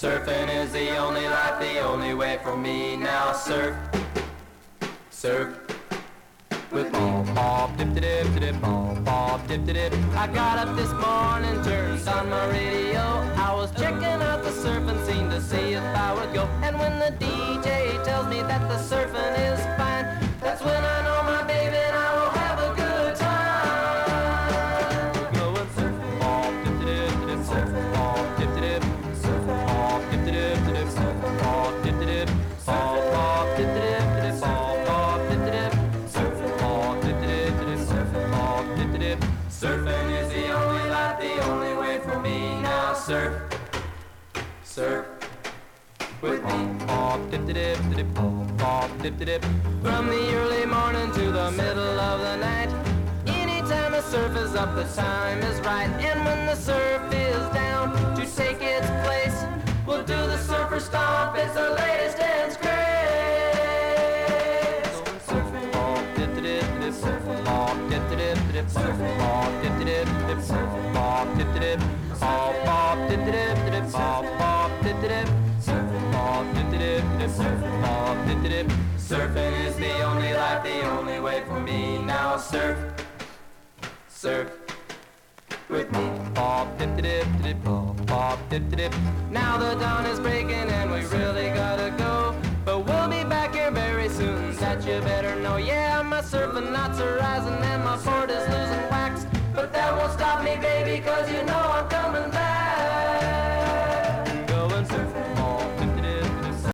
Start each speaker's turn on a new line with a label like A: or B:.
A: Surfing is the only life, the only way for me. Now surf, surf with me. Bob dip dip dip bob bob dip dip. I got up this morning, turned on my radio. I was checking out the surfing scene to see if I would go. And when the Surfing is the only life, the only way for me. Now surf, surf with me. Dip dip dip dip dip. From the early morning to the middle of the night. Anytime the surf is up, the time is right. And when the surf is down to take its place, we'll do the surfer stomp. It's the latest dance craze. Surfing. Bob dip dip dip dip, surf. Bob dip dip dip dip, dip dip dip dip, dip. Bob bob dip dip dip bob bob dip dip. Bob dip dip dip. Bob dip dip. Surfing is the only life, the only way for me. Now surf, surf with me. Bob dip dip dip bob bob dip dip. Now the dawn is breaking and we really gotta go. But we'll be back here very soon. That you better know. Yeah, my surfing knots are rising and my board is losing wax. But that won't stop me, baby, cause you know I'm coming back.